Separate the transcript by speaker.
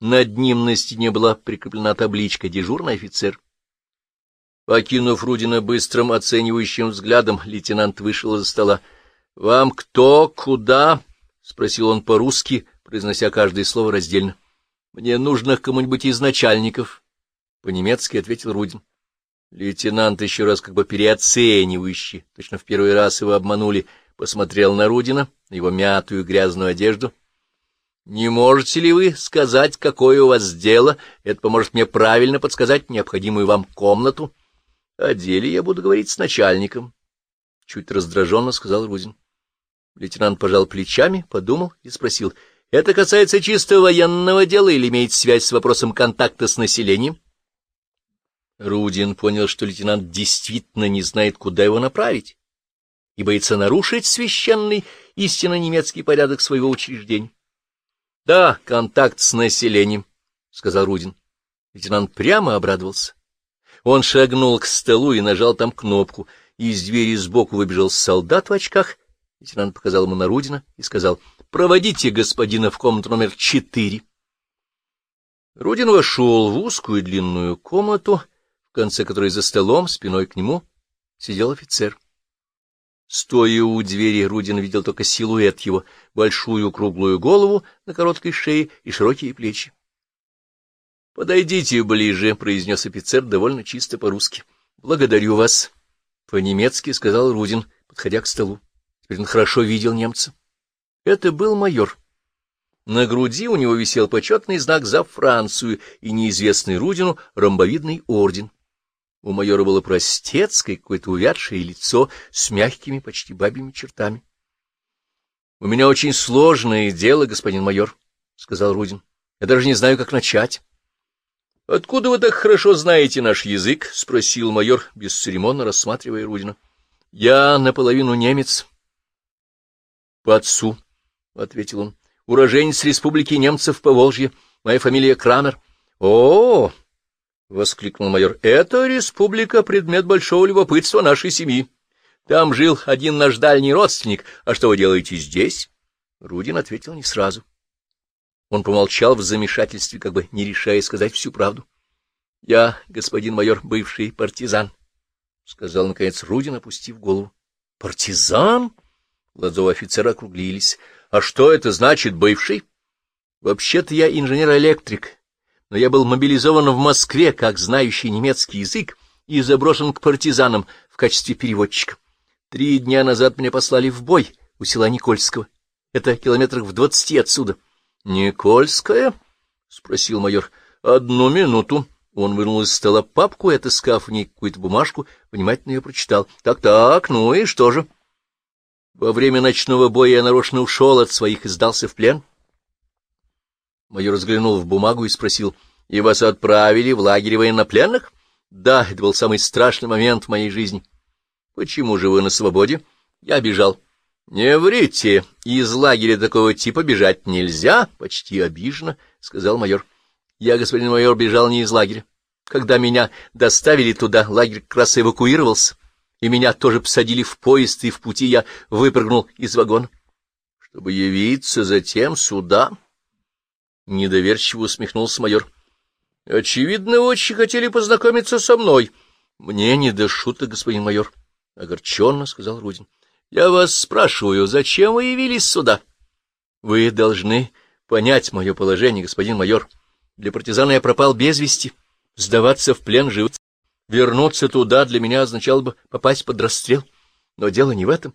Speaker 1: Над ним на стене была прикреплена табличка «Дежурный офицер». Покинув Рудина быстрым оценивающим взглядом, лейтенант вышел из стола. — Вам кто, куда? — спросил он по-русски, произнося каждое слово раздельно. — Мне нужно кому-нибудь из начальников. По-немецки ответил Рудин. Лейтенант еще раз как бы переоценивающий, точно в первый раз его обманули, посмотрел на Рудина, на его мятую грязную одежду. — Не можете ли вы сказать, какое у вас дело? Это поможет мне правильно подсказать необходимую вам комнату. — о деле я буду говорить с начальником, — чуть раздраженно сказал Рузин. Лейтенант пожал плечами, подумал и спросил, — это касается чисто военного дела или имеет связь с вопросом контакта с населением? Рудин понял, что лейтенант действительно не знает, куда его направить, и боится нарушить священный, истинно немецкий порядок своего учреждения. — Да, контакт с населением, — сказал Рудин. Лейтенант прямо обрадовался. Он шагнул к столу и нажал там кнопку. Из двери сбоку выбежал солдат в очках. Лейтенант показал ему на Рудина и сказал, — Проводите господина в комнату номер четыре. Рудин вошел в узкую длинную комнату, в конце которой за столом, спиной к нему, сидел офицер. Стоя у двери, Рудин видел только силуэт его, большую круглую голову на короткой шее и широкие плечи. — Подойдите ближе, — произнес офицер довольно чисто по-русски. — Благодарю вас. По-немецки сказал Рудин, подходя к столу. Теперь он хорошо видел немца. Это был майор. На груди у него висел почетный знак за Францию и неизвестный Рудину ромбовидный орден. У майора было простецкое, какое-то увядшее лицо с мягкими, почти бабьими чертами. — У меня очень сложное дело, господин майор, — сказал Рудин. — Я даже не знаю, как начать. — Откуда вы так хорошо знаете наш язык? — спросил майор, бесцеремонно рассматривая Рудина. — Я наполовину немец. — По отцу, — ответил он, — уроженец республики немцев по Волжье. Моя фамилия Крамер. — О! — воскликнул майор. — Это республика — предмет большого любопытства нашей семьи. Там жил один наш дальний родственник. А что вы делаете здесь? Рудин ответил не сразу. Он помолчал в замешательстве, как бы не решая сказать всю правду. — Я, господин майор, бывший партизан, — сказал, наконец, Рудин, опустив голову. — Партизан? Глаза офицера округлились. — А что это значит, бывший? — Вообще-то я инженер-электрик, но я был мобилизован в Москве, как знающий немецкий язык, и заброшен к партизанам в качестве переводчика. Три дня назад меня послали в бой у села Никольского. Это километрах в двадцати отсюда. —— Никольская? — спросил майор. — Одну минуту. Он вынул из стола папку и, отыскав в ней какую-то бумажку, внимательно ее прочитал. Так, — Так-так, ну и что же? Во время ночного боя я нарочно ушел от своих и сдался в плен. Майор взглянул в бумагу и спросил. — И вас отправили в лагерь военнопленных? — Да, это был самый страшный момент в моей жизни. — Почему же вы на свободе? — Я бежал. —— Не врите, из лагеря такого типа бежать нельзя, — почти обиженно, — сказал майор. — Я, господин майор, бежал не из лагеря. Когда меня доставили туда, лагерь как раз эвакуировался, и меня тоже посадили в поезд, и в пути я выпрыгнул из вагона. — Чтобы явиться затем сюда? Недоверчиво усмехнулся майор. — Очевидно, очень хотели познакомиться со мной. — Мне не до шуток, господин майор, — огорченно сказал Рудин. — я вас спрашиваю, зачем вы явились сюда? Вы должны понять мое положение, господин майор. Для партизана я пропал без вести. Сдаваться в плен живым. Вернуться туда для меня означало бы попасть под расстрел. Но дело не в этом.